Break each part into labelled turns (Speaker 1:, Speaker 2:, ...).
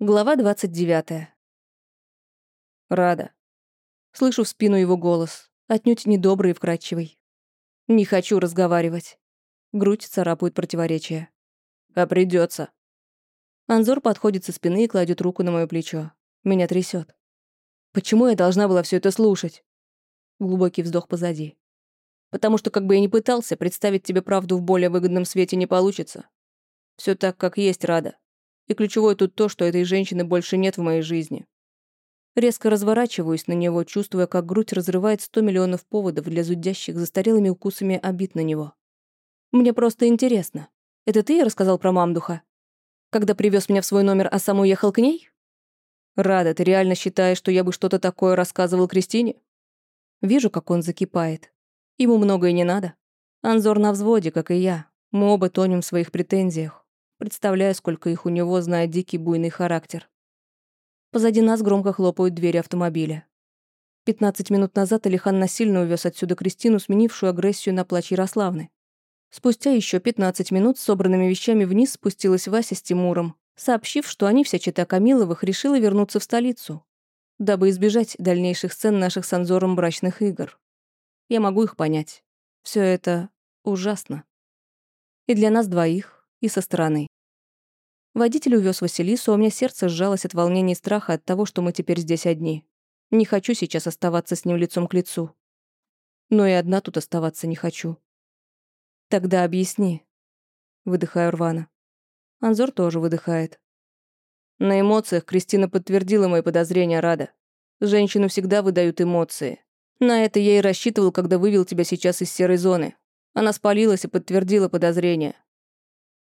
Speaker 1: Глава 29. Рада. Слышу в спину его голос, отнюдь недобрый и вкрадчивый. Не хочу разговаривать. Грудь царапают противоречия. А придется. Анзор подходит со спины и кладет руку на мое плечо. Меня трясет. Почему я должна была все это слушать? Глубокий вздох позади. Потому что, как бы я ни пытался, представить тебе правду в более выгодном свете не получится. Все так, как есть, Рада. И ключевое тут то, что этой женщины больше нет в моей жизни. Резко разворачиваюсь на него, чувствуя, как грудь разрывает сто миллионов поводов для зудящих застарелыми укусами обид на него. Мне просто интересно. Это ты рассказал про мамдуха? Когда привез меня в свой номер, а сам уехал к ней? Рада, ты реально считаешь, что я бы что-то такое рассказывал Кристине? Вижу, как он закипает. Ему многое не надо. Анзор на взводе, как и я. Мы оба тонем в своих претензиях. Представляю, сколько их у него знает дикий буйный характер. Позади нас громко хлопают двери автомобиля. 15 минут назад Алихан насильно увез отсюда Кристину, сменившую агрессию на плач Ярославны. Спустя еще 15 минут с собранными вещами вниз спустилась Вася с Тимуром, сообщив, что они, вся чита Камиловых, решила вернуться в столицу, дабы избежать дальнейших сцен наших с Анзором брачных игр. Я могу их понять. Все это ужасно. И для нас двоих, и со стороны. Водитель увез Василису, а у меня сердце сжалось от волнения и страха от того, что мы теперь здесь одни. Не хочу сейчас оставаться с ним лицом к лицу. Но и одна тут оставаться не хочу. Тогда объясни. Выдыхаю рвано. Анзор тоже выдыхает. На эмоциях Кристина подтвердила мои подозрения, Рада. Женщину всегда выдают эмоции. На это я и рассчитывал, когда вывел тебя сейчас из серой зоны. Она спалилась и подтвердила подозрения.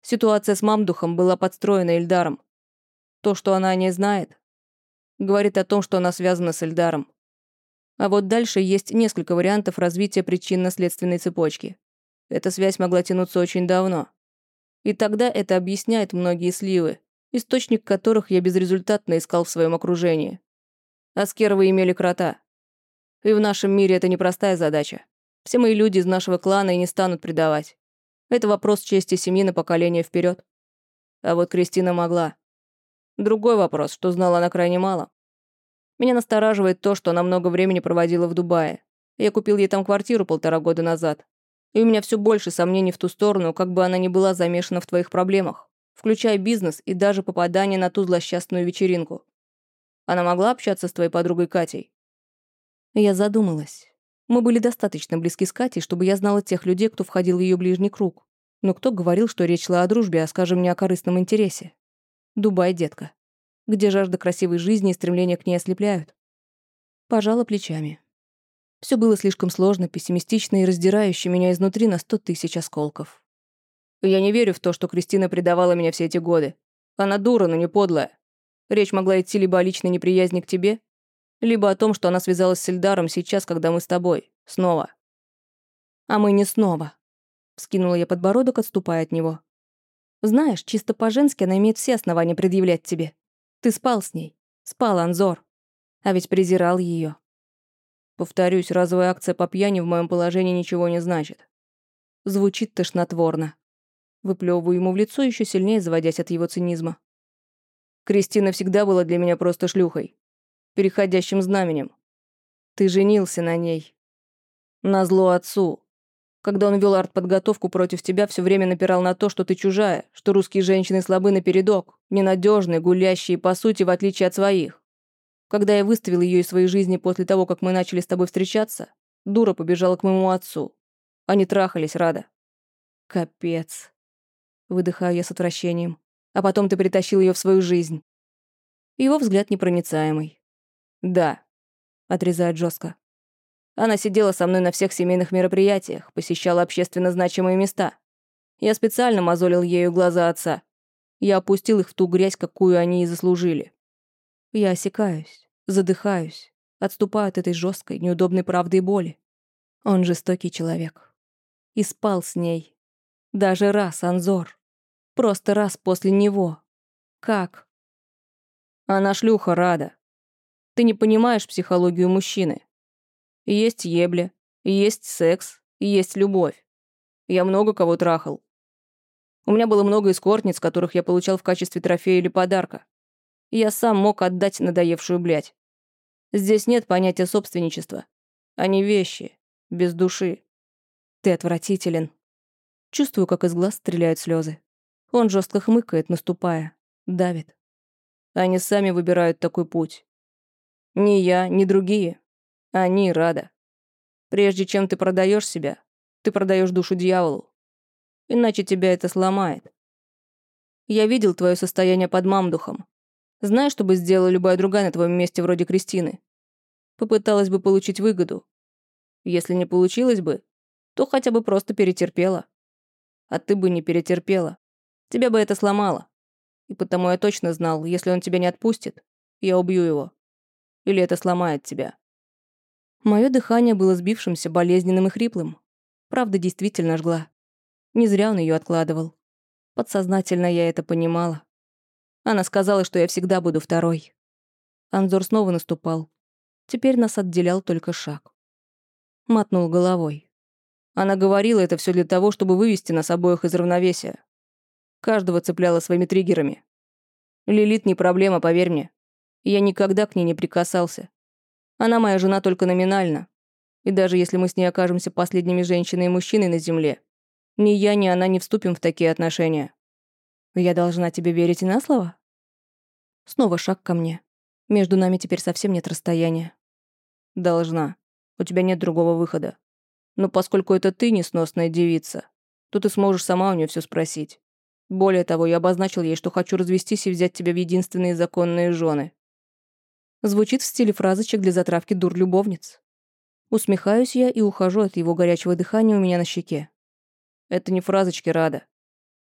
Speaker 1: Ситуация с мамдухом была подстроена Эльдаром. То, что она не знает, говорит о том, что она связана с Эльдаром. А вот дальше есть несколько вариантов развития причинно-следственной цепочки. Эта связь могла тянуться очень давно. И тогда это объясняет многие сливы, источник которых я безрезультатно искал в своем окружении. Аскеровы имели крота. И в нашем мире это непростая задача. Все мои люди из нашего клана и не станут предавать. Это вопрос чести семьи на поколение вперед. А вот Кристина могла. Другой вопрос, что знала она крайне мало. Меня настораживает то, что она много времени проводила в Дубае. Я купил ей там квартиру полтора года назад. И у меня все больше сомнений в ту сторону, как бы она ни была замешана в твоих проблемах, включая бизнес и даже попадание на ту злосчастную вечеринку. Она могла общаться с твоей подругой Катей? Я задумалась. Мы были достаточно близки с Катей, чтобы я знала тех людей, кто входил в ее ближний круг. Но кто говорил, что речь шла о дружбе, а, скажем, не о корыстном интересе? Дубай, детка. Где жажда красивой жизни и стремление к ней ослепляют? Пожала плечами. Все было слишком сложно, пессимистично и раздирающе меня изнутри на сто тысяч осколков. Я не верю в то, что Кристина предавала меня все эти годы. Она дура, но не подлая. Речь могла идти либо о личной неприязни к тебе, либо о том, что она связалась с Эльдаром сейчас, когда мы с тобой. Снова. А мы не снова. Вскинула я подбородок, отступая от него. Знаешь, чисто по-женски она имеет все основания предъявлять тебе. Ты спал с ней. Спал, Анзор. А ведь презирал ее. Повторюсь, разовая акция по пьяни в моем положении ничего не значит. Звучит тошнотворно. Выплевываю ему в лицо, еще сильнее заводясь от его цинизма. Кристина всегда была для меня просто шлюхой. Переходящим знаменем. Ты женился на ней. Назло отцу, когда он вел артподготовку против тебя, все время напирал на то, что ты чужая, что русские женщины слабы напередок, ненадежные, гулящие, по сути, в отличие от своих. Когда я выставил ее из своей жизни после того, как мы начали с тобой встречаться, дура побежала к моему отцу. Они трахались, Рада. Капец. Выдыхаю я с отвращением. А потом ты притащил ее в свою жизнь. Его взгляд непроницаемый. Да. Отрезает жестко. Она сидела со мной на всех семейных мероприятиях, посещала общественно значимые места. Я специально мозолил ею глаза отца. Я опустил их в ту грязь, какую они и заслужили. Я осекаюсь, задыхаюсь, отступаю от этой жесткой, неудобной правды и боли. Он жестокий человек. И спал с ней. Даже раз, Анзор. Просто раз после него. Как? Она шлюха, Рада. Ты не понимаешь психологию мужчины. Есть ебля, есть секс, есть любовь. Я много кого трахал. У меня было много эскортниц, которых я получал в качестве трофея или подарка. Я сам мог отдать надоевшую блядь. Здесь нет понятия собственничества. Они вещи, без души. Ты отвратителен. Чувствую, как из глаз стреляют слезы. Он жестко хмыкает, наступая. Давит. Они сами выбирают такой путь. Ни я, ни другие. Они рада. Прежде чем ты продаешь себя, ты продаешь душу дьяволу. Иначе тебя это сломает. Я видел твое состояние под мамдухом. Знаю, что бы сделала любая другая на твоем месте вроде Кристины. Попыталась бы получить выгоду. Если не получилось бы, то хотя бы просто перетерпела. А ты бы не перетерпела. Тебя бы это сломало. И потому я точно знал, если он тебя не отпустит, я убью его. Или это сломает тебя. Мое дыхание было сбившимся, болезненным и хриплым. Правда действительно жгла. Не зря он ее откладывал. Подсознательно я это понимала. Она сказала, что я всегда буду второй. Анзор снова наступал. Теперь нас отделял только шаг. Мотнул головой. Она говорила это все для того, чтобы вывести нас обоих из равновесия. Каждого цепляла своими триггерами. Лилит не проблема, поверь мне. Я никогда к ней не прикасался. Она моя жена только номинально. И даже если мы с ней окажемся последними женщиной и мужчиной на земле, ни я, ни она не вступим в такие отношения. Я должна тебе верить и на слово? Снова шаг ко мне. Между нами теперь совсем нет расстояния. Должна. У тебя нет другого выхода. Но поскольку это ты несносная девица, то ты сможешь сама у нее все спросить. Более того, я обозначил ей, что хочу развестись и взять тебя в единственные законные жены. Звучит в стиле фразочек для затравки дур-любовниц. Усмехаюсь я и ухожу от его горячего дыхания у меня на щеке. Это не фразочки, Рада.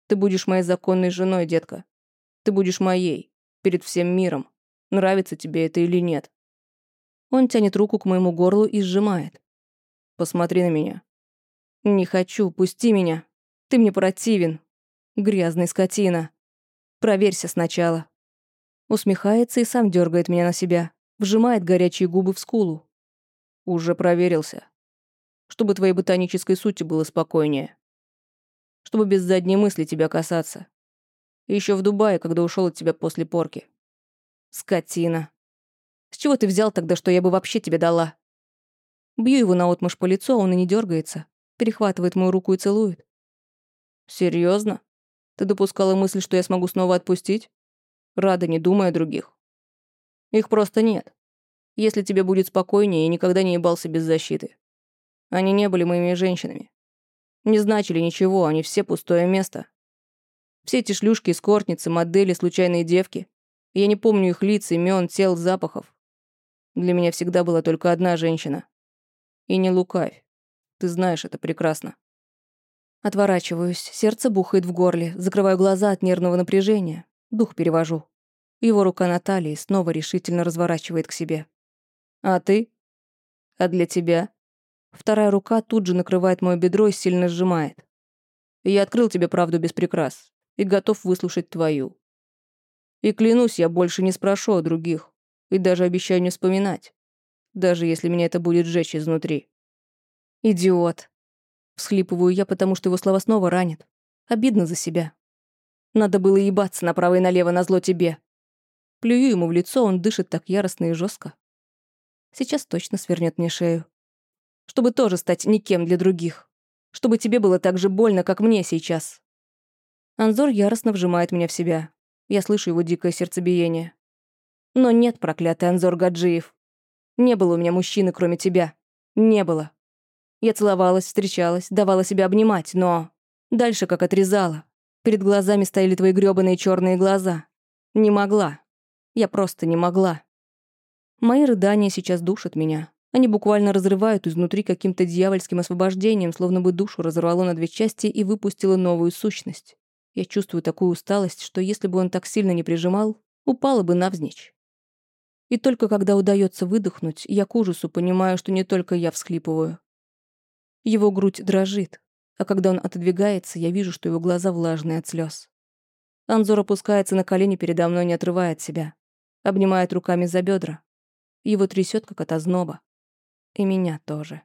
Speaker 1: Ты будешь моей законной женой, детка. Ты будешь моей. Перед всем миром. Нравится тебе это или нет. Он тянет руку к моему горлу и сжимает. Посмотри на меня. Не хочу, пусти меня. Ты мне противен. Грязный скотина. Проверься сначала. Усмехается и сам дергает меня на себя. Вжимает горячие губы в скулу. Уже проверился. Чтобы твоей ботанической сути было спокойнее. Чтобы без задней мысли тебя касаться. Еще в Дубае, когда ушел от тебя после порки. Скотина. С чего ты взял тогда, что я бы вообще тебе дала? Бью его наотмашь по лицу, а он и не дергается. Перехватывает мою руку и целует. Серьезно? Ты допускала мысль, что я смогу снова отпустить? Рада, не думая о других. Их просто нет. Если тебе будет спокойнее, я никогда не ебался без защиты. Они не были моими женщинами. Не значили ничего, они все пустое место. Все эти шлюшки, эскортницы, модели, случайные девки. Я не помню их лиц, имен, тел, запахов. Для меня всегда была только одна женщина. И не лукавь. Ты знаешь это прекрасно. Отворачиваюсь, сердце бухает в горле, закрываю глаза от нервного напряжения. Дух перевожу. Его рука на талии снова решительно разворачивает к себе. «А ты? А для тебя?» Вторая рука тут же накрывает мое бедро и сильно сжимает. «Я открыл тебе правду без прикрас и готов выслушать твою. И клянусь, я больше не спрошу о других, и даже обещаю не вспоминать, даже если меня это будет сжечь изнутри». «Идиот!» Всхлипываю я, потому что его слова снова ранят. Обидно за себя. Надо было ебаться направо и налево на зло тебе. Плюю ему в лицо, он дышит так яростно и жестко. Сейчас точно свернет мне шею. Чтобы тоже стать никем для других. Чтобы тебе было так же больно, как мне сейчас. Анзор яростно вжимает меня в себя. Я слышу его дикое сердцебиение. Но нет, проклятый Анзор Гаджиев. Не было у меня мужчины, кроме тебя. Не было. Я целовалась, встречалась, давала себя обнимать, но... Дальше как отрезала. Перед глазами стояли твои грёбаные черные глаза. Не могла. Я просто не могла. Мои рыдания сейчас душат меня. Они буквально разрывают изнутри каким-то дьявольским освобождением, словно бы душу разорвало на две части и выпустило новую сущность. Я чувствую такую усталость, что если бы он так сильно не прижимал, упала бы навзничь. И только когда удается выдохнуть, я к ужасу понимаю, что не только я всхлипываю. Его грудь дрожит, а когда он отодвигается, я вижу, что его глаза влажные от слез. Анзор опускается на колени передо мной, не отрывая от себя. Обнимает руками за бедра. Его трясет, как от озноба. И меня тоже.